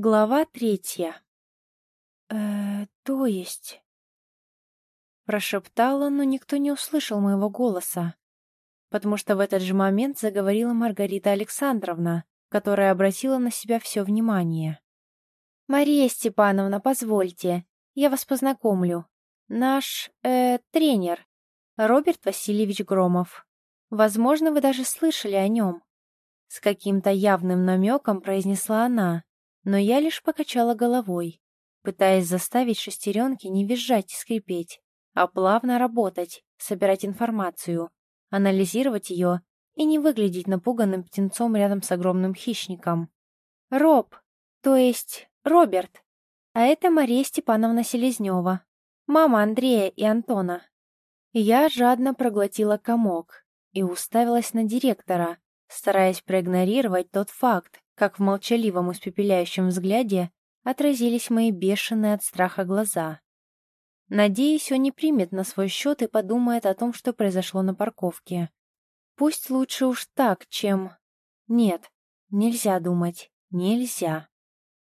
Глава третья. «Э, то есть...» Прошептала, но никто не услышал моего голоса, потому что в этот же момент заговорила Маргарита Александровна, которая обратила на себя все внимание. «Мария Степановна, позвольте, я вас познакомлю. Наш, э, тренер, Роберт Васильевич Громов. Возможно, вы даже слышали о нем». С каким-то явным намеком произнесла она, но я лишь покачала головой, пытаясь заставить шестеренки не визжать и скрипеть, а плавно работать, собирать информацию, анализировать ее и не выглядеть напуганным птенцом рядом с огромным хищником. «Роб, то есть Роберт, а это Мария Степановна Селезнева, мама Андрея и Антона». Я жадно проглотила комок и уставилась на директора, стараясь проигнорировать тот факт, как в молчаливом испепеляющем взгляде отразились мои бешеные от страха глаза. Надеюсь, он не примет на свой счет и подумает о том, что произошло на парковке. Пусть лучше уж так, чем... Нет, нельзя думать, нельзя.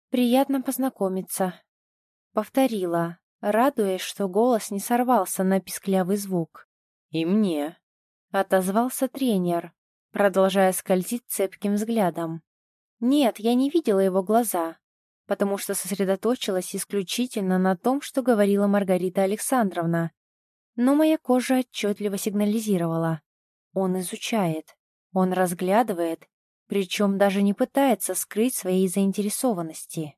Приятно познакомиться. Повторила, радуясь, что голос не сорвался на писклявый звук. «И мне», — отозвался тренер, продолжая скользить цепким взглядом. Нет, я не видела его глаза, потому что сосредоточилась исключительно на том, что говорила Маргарита Александровна. Но моя кожа отчетливо сигнализировала. Он изучает, он разглядывает, причем даже не пытается скрыть своей заинтересованности.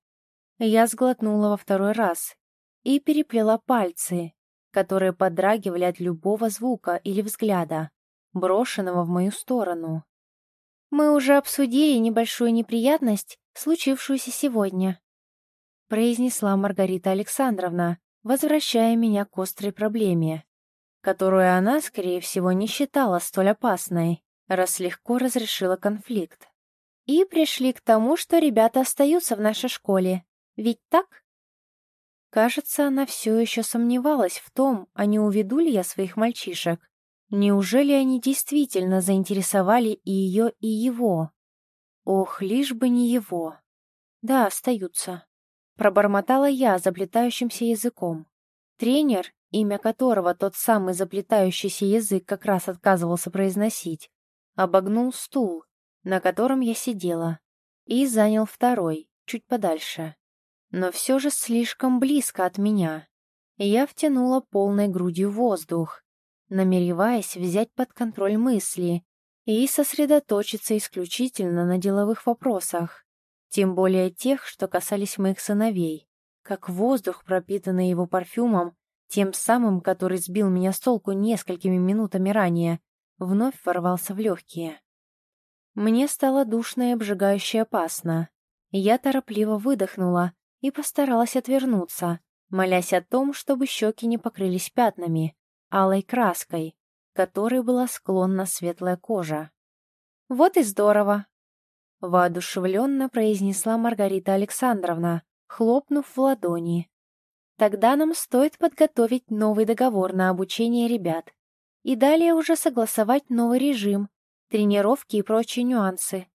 Я сглотнула во второй раз и переплела пальцы, которые подрагивали от любого звука или взгляда, брошенного в мою сторону. Мы уже обсудили небольшую неприятность, случившуюся сегодня», произнесла Маргарита Александровна, возвращая меня к острой проблеме, которую она, скорее всего, не считала столь опасной, раз легко разрешила конфликт. И пришли к тому, что ребята остаются в нашей школе. Ведь так? Кажется, она все еще сомневалась в том, а не уведу ли я своих мальчишек. Неужели они действительно заинтересовали и ее, и его? Ох, лишь бы не его. Да, остаются. Пробормотала я заплетающимся языком. Тренер, имя которого тот самый заплетающийся язык как раз отказывался произносить, обогнул стул, на котором я сидела, и занял второй, чуть подальше. Но все же слишком близко от меня. Я втянула полной грудью воздух, намереваясь взять под контроль мысли и сосредоточиться исключительно на деловых вопросах, тем более тех, что касались моих сыновей, как воздух, пропитанный его парфюмом, тем самым, который сбил меня с толку несколькими минутами ранее, вновь ворвался в легкие. Мне стало душно и обжигающе опасно. Я торопливо выдохнула и постаралась отвернуться, молясь о том, чтобы щеки не покрылись пятнами, алой краской, которой была склонна светлая кожа. «Вот и здорово!» — воодушевленно произнесла Маргарита Александровна, хлопнув в ладони. «Тогда нам стоит подготовить новый договор на обучение ребят и далее уже согласовать новый режим, тренировки и прочие нюансы.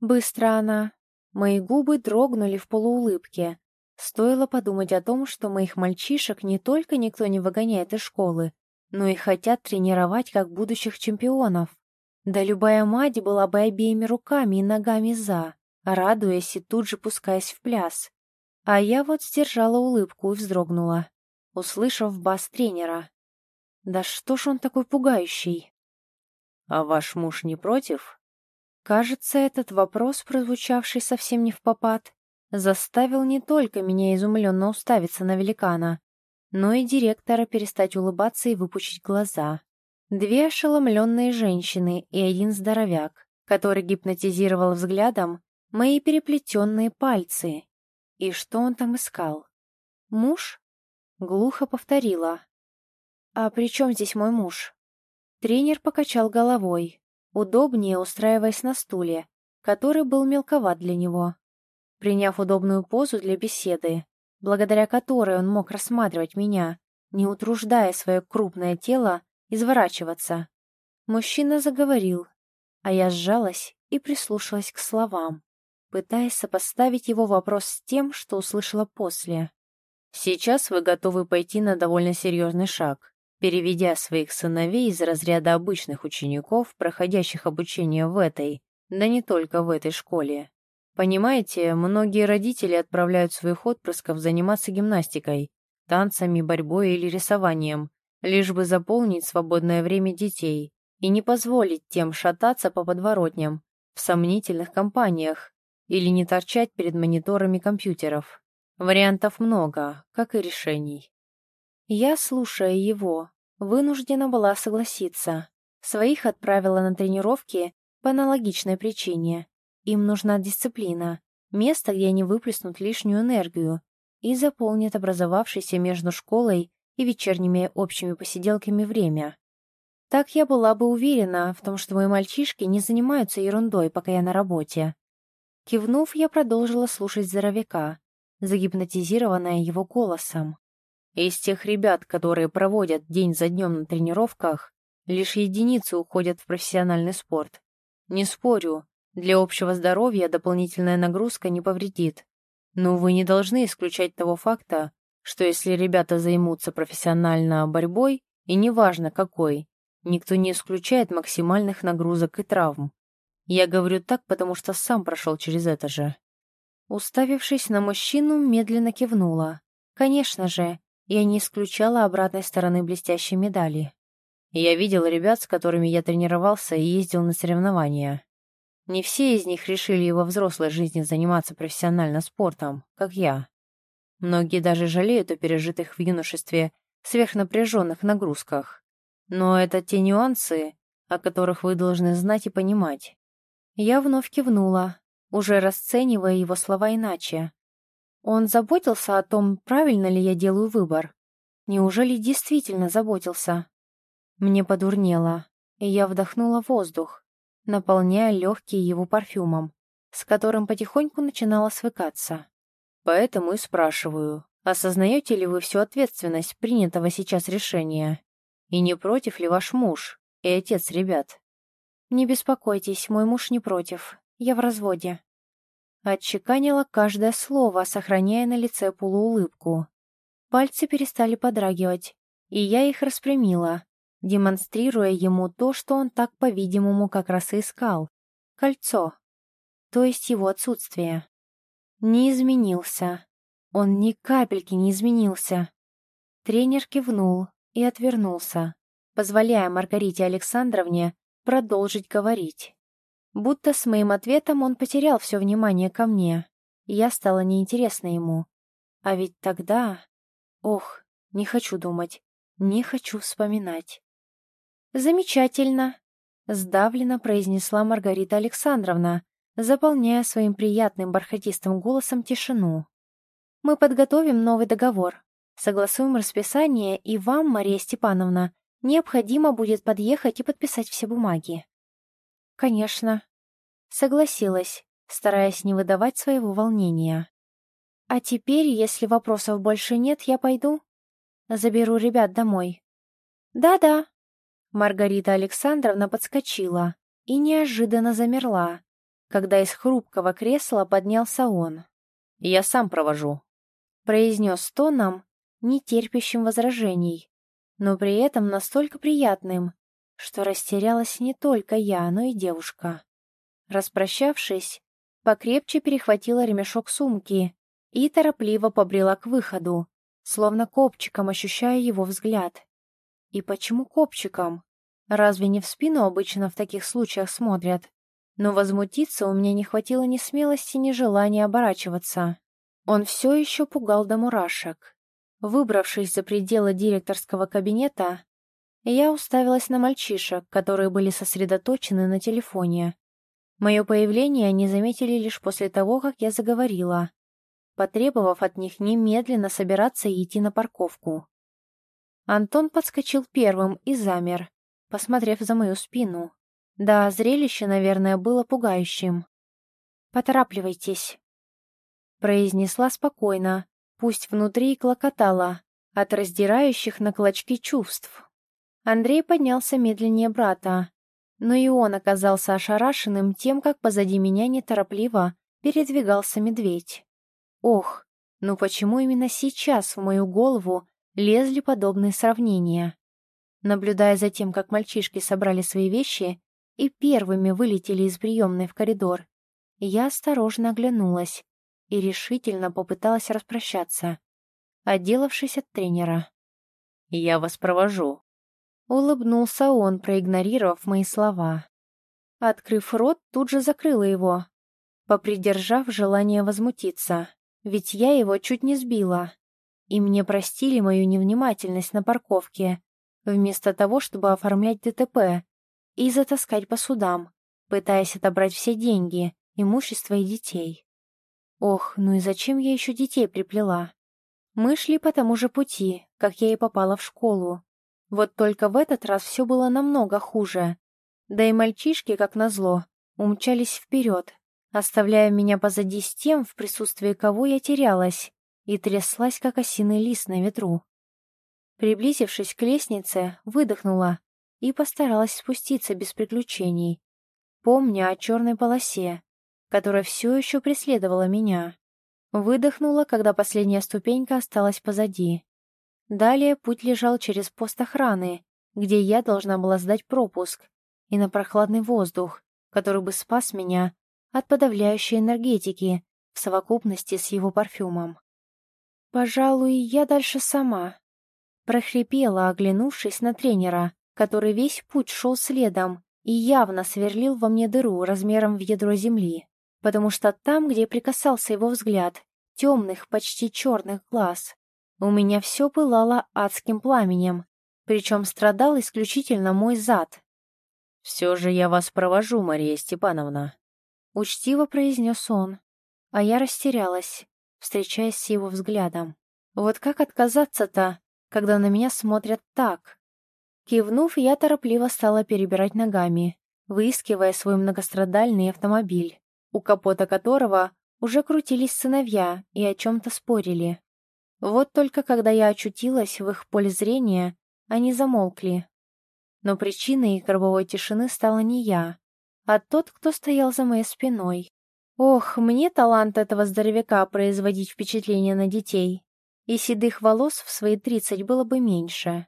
Быстро она. Мои губы дрогнули в полуулыбке. Стоило подумать о том, что моих мальчишек не только никто не выгоняет из школы, но и хотят тренировать как будущих чемпионов. Да любая мать была бы обеими руками и ногами за, радуясь и тут же пускаясь в пляс. А я вот сдержала улыбку и вздрогнула, услышав бас тренера. «Да что ж он такой пугающий?» «А ваш муж не против?» Кажется, этот вопрос, прозвучавший совсем не в попад, заставил не только меня изумленно уставиться на великана, но и директора перестать улыбаться и выпучить глаза. Две ошеломленные женщины и один здоровяк, который гипнотизировал взглядом мои переплетенные пальцы. И что он там искал? Муж? Глухо повторила. «А при чем здесь мой муж?» Тренер покачал головой, удобнее устраиваясь на стуле, который был мелковат для него. Приняв удобную позу для беседы, благодаря которой он мог рассматривать меня, не утруждая свое крупное тело изворачиваться. Мужчина заговорил, а я сжалась и прислушалась к словам. пытаясь сопоставить его вопрос с тем, что услышала после. «Сейчас вы готовы пойти на довольно серьезный шаг, переведя своих сыновей из разряда обычных учеников, проходящих обучение в этой, да не только в этой школе. Понимаете, многие родители отправляют своих отпрысков заниматься гимнастикой, танцами, борьбой или рисованием, лишь бы заполнить свободное время детей и не позволить тем шататься по подворотням в сомнительных компаниях или не торчать перед мониторами компьютеров. Вариантов много, как и решений. Я, слушая его, вынуждена была согласиться. Своих отправила на тренировки по аналогичной причине. Им нужна дисциплина, место, где они выплеснут лишнюю энергию и заполнят образовавшееся между школой и вечерними общими посиделками время. Так я была бы уверена в том, что мои мальчишки не занимаются ерундой, пока я на работе. Кивнув, я продолжила слушать здоровяка, загипнотизированная его голосом. Из тех ребят, которые проводят день за днем на тренировках, лишь единицы уходят в профессиональный спорт. Не спорю, для общего здоровья дополнительная нагрузка не повредит. Но вы не должны исключать того факта, что если ребята займутся профессионально борьбой, и неважно какой, никто не исключает максимальных нагрузок и травм. Я говорю так, потому что сам прошел через это же. Уставившись на мужчину, медленно кивнула. Конечно же, я не исключала обратной стороны блестящей медали. Я видел ребят, с которыми я тренировался и ездил на соревнования. Не все из них решили его взрослой жизни заниматься профессионально спортом, как я. Многие даже жалеют о пережитых в юношестве сверхнапряженных нагрузках. Но это те нюансы, о которых вы должны знать и понимать. Я вновь кивнула, уже расценивая его слова иначе. Он заботился о том, правильно ли я делаю выбор. Неужели действительно заботился? Мне подурнело, и я вдохнула воздух, наполняя легкие его парфюмом, с которым потихоньку начинала свыкаться. Поэтому и спрашиваю, осознаете ли вы всю ответственность принятого сейчас решения? И не против ли ваш муж и отец ребят? Не беспокойтесь, мой муж не против. Я в разводе. Отчеканила каждое слово, сохраняя на лице полуулыбку. Пальцы перестали подрагивать, и я их распрямила, демонстрируя ему то, что он так, по-видимому, как раз и искал. Кольцо. То есть его отсутствие. Не изменился. Он ни капельки не изменился. Тренер кивнул и отвернулся, позволяя Маргарите Александровне продолжить говорить. Будто с моим ответом он потерял все внимание ко мне, я стала неинтересна ему. А ведь тогда... Ох, не хочу думать, не хочу вспоминать. «Замечательно», — сдавленно произнесла Маргарита Александровна, заполняя своим приятным бархатистым голосом тишину. «Мы подготовим новый договор, согласуем расписание, и вам, Мария Степановна, Необходимо будет подъехать и подписать все бумаги. Конечно. Согласилась, стараясь не выдавать своего волнения. А теперь, если вопросов больше нет, я пойду. Заберу ребят домой. Да-да. Маргарита Александровна подскочила и неожиданно замерла, когда из хрупкого кресла поднялся он. «Я сам провожу», — произнес тоном, не терпящим возражений но при этом настолько приятным, что растерялась не только я, но и девушка. Распрощавшись, покрепче перехватила ремешок сумки и торопливо побрела к выходу, словно копчиком ощущая его взгляд. И почему копчиком? Разве не в спину обычно в таких случаях смотрят? Но возмутиться у меня не хватило ни смелости, ни желания оборачиваться. Он все еще пугал до мурашек. Выбравшись за пределы директорского кабинета, я уставилась на мальчишек, которые были сосредоточены на телефоне. Мое появление они заметили лишь после того, как я заговорила, потребовав от них немедленно собираться и идти на парковку. Антон подскочил первым и замер, посмотрев за мою спину. Да, зрелище, наверное, было пугающим. «Поторапливайтесь», — произнесла спокойно, пусть внутри и клокотала от раздирающих на клочки чувств. Андрей поднялся медленнее брата, но и он оказался ошарашенным тем, как позади меня неторопливо передвигался медведь. Ох, ну почему именно сейчас в мою голову лезли подобные сравнения? Наблюдая за тем, как мальчишки собрали свои вещи и первыми вылетели из приемной в коридор, я осторожно оглянулась и решительно попыталась распрощаться, отделавшись от тренера. «Я вас провожу», — улыбнулся он, проигнорировав мои слова. Открыв рот, тут же закрыла его, попридержав желание возмутиться, ведь я его чуть не сбила. И мне простили мою невнимательность на парковке, вместо того, чтобы оформлять ДТП и затаскать по судам, пытаясь отобрать все деньги, имущество и детей. Ох, ну и зачем я еще детей приплела? Мы шли по тому же пути, как я и попала в школу. Вот только в этот раз все было намного хуже. Да и мальчишки, как назло, умчались вперед, оставляя меня позади с тем, в присутствии кого я терялась и тряслась, как осиный лист на ветру. Приблизившись к лестнице, выдохнула и постаралась спуститься без приключений, помня о черной полосе, которая все еще преследовала меня. Выдохнула, когда последняя ступенька осталась позади. Далее путь лежал через пост охраны, где я должна была сдать пропуск, и на прохладный воздух, который бы спас меня от подавляющей энергетики в совокупности с его парфюмом. «Пожалуй, я дальше сама», Прохрипела, оглянувшись на тренера, который весь путь шел следом и явно сверлил во мне дыру размером в ядро земли, потому что там, где прикасался его взгляд, темных, почти черных глаз, у меня все пылало адским пламенем, причем страдал исключительно мой зад. «Все же я вас провожу, Мария Степановна», — учтиво произнес он, а я растерялась, встречаясь с его взглядом. Вот как отказаться-то когда на меня смотрят так. Кивнув, я торопливо стала перебирать ногами, выискивая свой многострадальный автомобиль, у капота которого уже крутились сыновья и о чем-то спорили. Вот только когда я очутилась в их поле зрения, они замолкли. Но причиной их гробовой тишины стала не я, а тот, кто стоял за моей спиной. Ох, мне талант этого здоровяка производить впечатление на детей и седых волос в свои тридцать было бы меньше.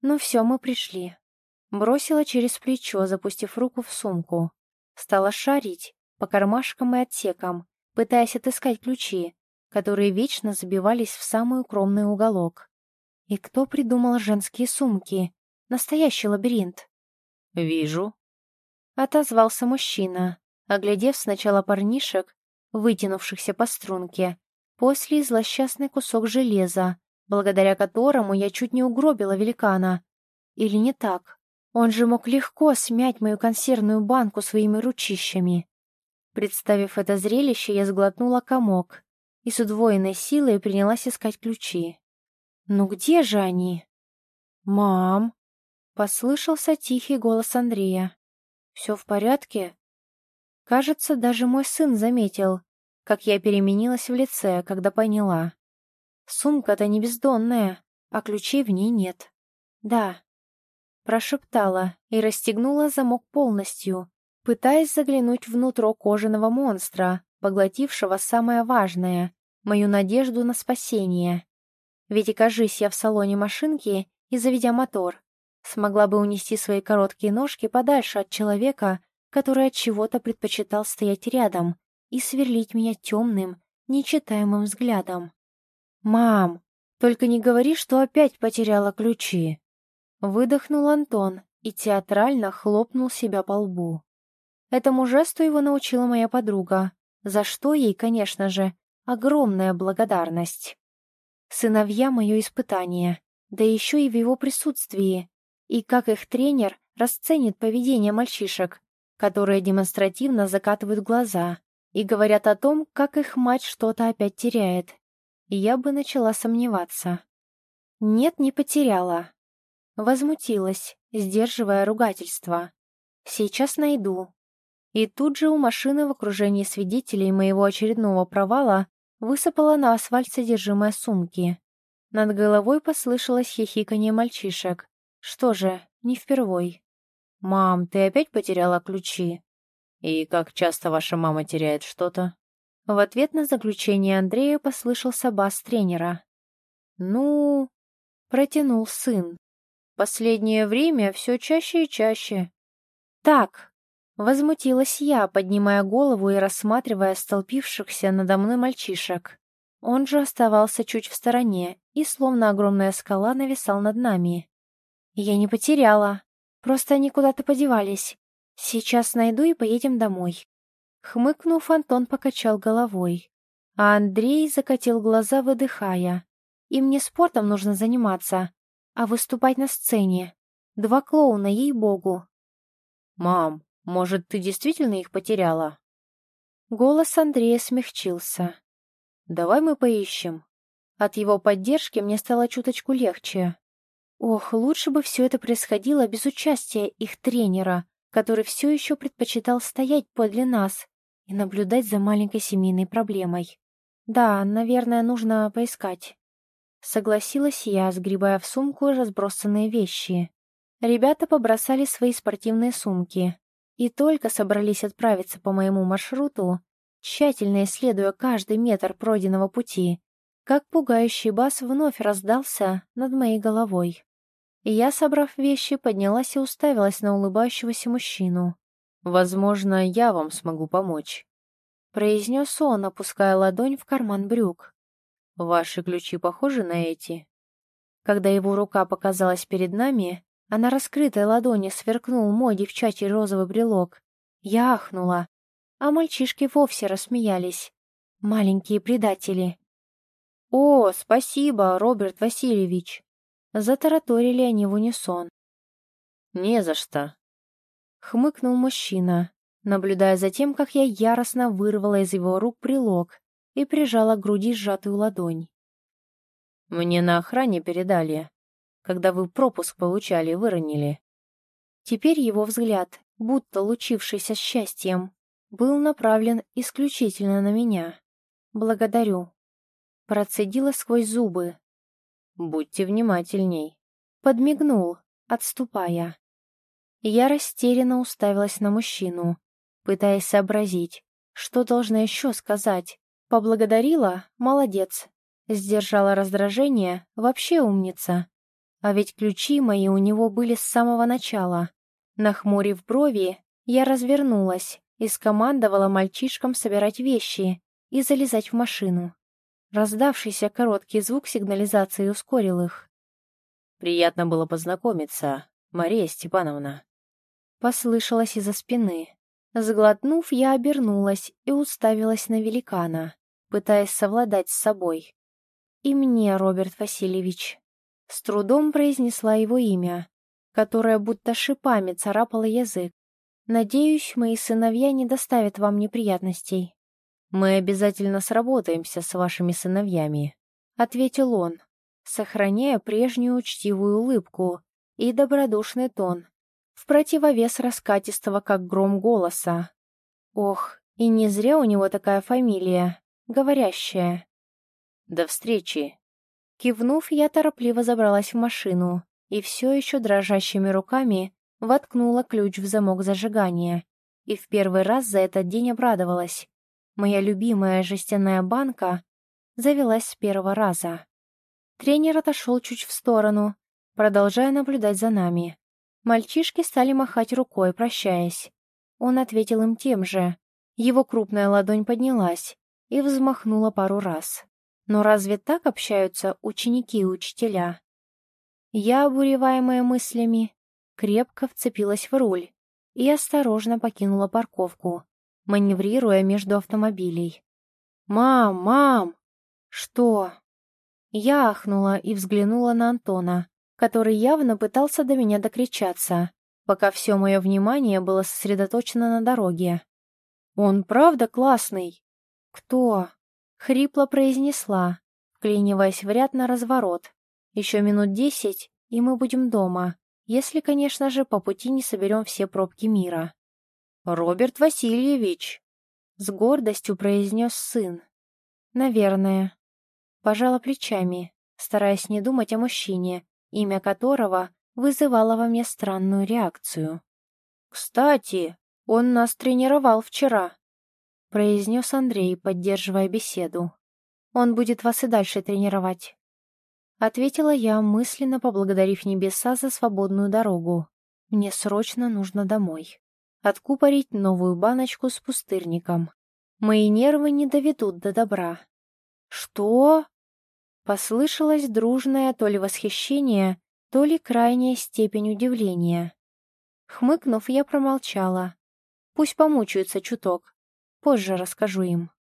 Ну все, мы пришли. Бросила через плечо, запустив руку в сумку. Стала шарить по кармашкам и отсекам, пытаясь отыскать ключи, которые вечно забивались в самый укромный уголок. И кто придумал женские сумки? Настоящий лабиринт. «Вижу», — отозвался мужчина, оглядев сначала парнишек, вытянувшихся по струнке, После злосчастный кусок железа, благодаря которому я чуть не угробила великана. Или не так? Он же мог легко смять мою консервную банку своими ручищами. Представив это зрелище, я сглотнула комок и с удвоенной силой принялась искать ключи. «Ну где же они?» «Мам!» — послышался тихий голос Андрея. «Все в порядке?» Кажется, даже мой сын заметил, как я переменилась в лице, когда поняла. Сумка-то не бездонная, а ключей в ней нет. Да. Прошептала и расстегнула замок полностью, пытаясь заглянуть внутрь кожаного монстра, поглотившего самое важное — мою надежду на спасение. Ведь окажись я в салоне машинки и заведя мотор, смогла бы унести свои короткие ножки подальше от человека, который от чего-то предпочитал стоять рядом, и сверлить меня темным, нечитаемым взглядом. «Мам, только не говори, что опять потеряла ключи!» Выдохнул Антон и театрально хлопнул себя по лбу. Этому жесту его научила моя подруга, за что ей, конечно же, огромная благодарность. Сыновья — мое испытание, да еще и в его присутствии, и как их тренер расценит поведение мальчишек, которые демонстративно закатывают глаза, и говорят о том, как их мать что-то опять теряет. я бы начала сомневаться. Нет, не потеряла. Возмутилась, сдерживая ругательство. Сейчас найду. И тут же у машины в окружении свидетелей моего очередного провала высыпала на асфальт содержимое сумки. Над головой послышалось хихиканье мальчишек. Что же, не впервой. «Мам, ты опять потеряла ключи?» «И как часто ваша мама теряет что-то?» В ответ на заключение Андрея послышался бас тренера. «Ну...» — протянул сын. «Последнее время все чаще и чаще». «Так!» — возмутилась я, поднимая голову и рассматривая столпившихся надо мной мальчишек. Он же оставался чуть в стороне и, словно огромная скала, нависал над нами. «Я не потеряла. Просто они куда-то подевались. Сейчас найду и поедем домой». Хмыкнув, Антон покачал головой, а Андрей закатил глаза, выдыхая. «Им не спортом нужно заниматься, а выступать на сцене. Два клоуна, ей-богу». «Мам, может, ты действительно их потеряла?» Голос Андрея смягчился. «Давай мы поищем». От его поддержки мне стало чуточку легче. Ох, лучше бы все это происходило без участия их тренера, который все еще предпочитал стоять подле нас и наблюдать за маленькой семейной проблемой. Да, наверное, нужно поискать. Согласилась я, сгребая в сумку разбросанные вещи. Ребята побросали свои спортивные сумки и только собрались отправиться по моему маршруту, тщательно исследуя каждый метр пройденного пути, как пугающий бас вновь раздался над моей головой. И я, собрав вещи, поднялась и уставилась на улыбающегося мужчину. «Возможно, я вам смогу помочь», — произнес он, опуская ладонь в карман брюк. «Ваши ключи похожи на эти?» Когда его рука показалась перед нами, а на раскрытой ладони сверкнул мой девчачий розовый брелок. Я ахнула, а мальчишки вовсе рассмеялись. Маленькие предатели. «О, спасибо, Роберт Васильевич!» Затараторили они в унисон. «Не за что», Хмыкнул мужчина, наблюдая за тем, как я яростно вырвала из его рук брелок и прижала к груди сжатую ладонь. «Мне на охране передали. Когда вы пропуск получали, выронили». Теперь его взгляд, будто лучившийся счастьем, был направлен исключительно на меня. «Благодарю». Процедила сквозь зубы. «Будьте внимательней». Подмигнул, отступая. Я растерянно уставилась на мужчину, пытаясь сообразить, что должна еще сказать. Поблагодарила? Молодец. Сдержала раздражение? Вообще умница. А ведь ключи мои у него были с самого начала. Нахмурив брови, я развернулась и скомандовала мальчишкам собирать вещи и залезать в машину. Раздавшийся короткий звук сигнализации ускорил их. «Приятно было познакомиться, Мария Степановна», Послышалось из-за спины. Сглотнув, я обернулась и уставилась на великана, пытаясь совладать с собой. «И мне, Роберт Васильевич». С трудом произнесла его имя, которое будто шипами царапало язык. «Надеюсь, мои сыновья не доставят вам неприятностей». «Мы обязательно сработаемся с вашими сыновьями», — ответил он, сохраняя прежнюю учтивую улыбку и добродушный тон, в противовес раскатистого, как гром голоса. Ох, и не зря у него такая фамилия, говорящая. «До встречи!» Кивнув, я торопливо забралась в машину и все еще дрожащими руками воткнула ключ в замок зажигания. И в первый раз за этот день обрадовалась. Моя любимая жестяная банка завелась с первого раза. Тренер отошел чуть в сторону, продолжая наблюдать за нами. Мальчишки стали махать рукой, прощаясь. Он ответил им тем же. Его крупная ладонь поднялась и взмахнула пару раз. Но разве так общаются ученики и учителя? Я, обуреваемая мыслями, крепко вцепилась в руль и осторожно покинула парковку, маневрируя между автомобилей. «Мам, мам!» «Что?» Я ахнула и взглянула на Антона, который явно пытался до меня докричаться, пока все мое внимание было сосредоточено на дороге. «Он правда классный?» «Кто?» — хрипло произнесла, вклиниваясь в ряд на разворот. «Еще минут десять, и мы будем дома, если, конечно же, по пути не соберем все пробки мира». «Роберт Васильевич!» — с гордостью произнес сын. «Наверное». Пожала плечами, стараясь не думать о мужчине, имя которого вызывало во мне странную реакцию. «Кстати, он нас тренировал вчера». произнес Андрей, поддерживая беседу. «Он будет вас и дальше тренировать». Ответила я, мысленно поблагодарив небеса за свободную дорогу. Мне срочно нужно домой. Откупорить новую баночку с пустырником. Мои нервы не доведут до добра. «Что?» Послышалось дружное то ли восхищение, то ли крайняя степень удивления. Хмыкнув, я промолчала. Пусть помучаются чуток. Позже расскажу им.